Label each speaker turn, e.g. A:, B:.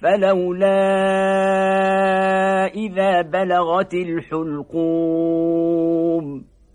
A: فلولا إذا بلغت الحلقون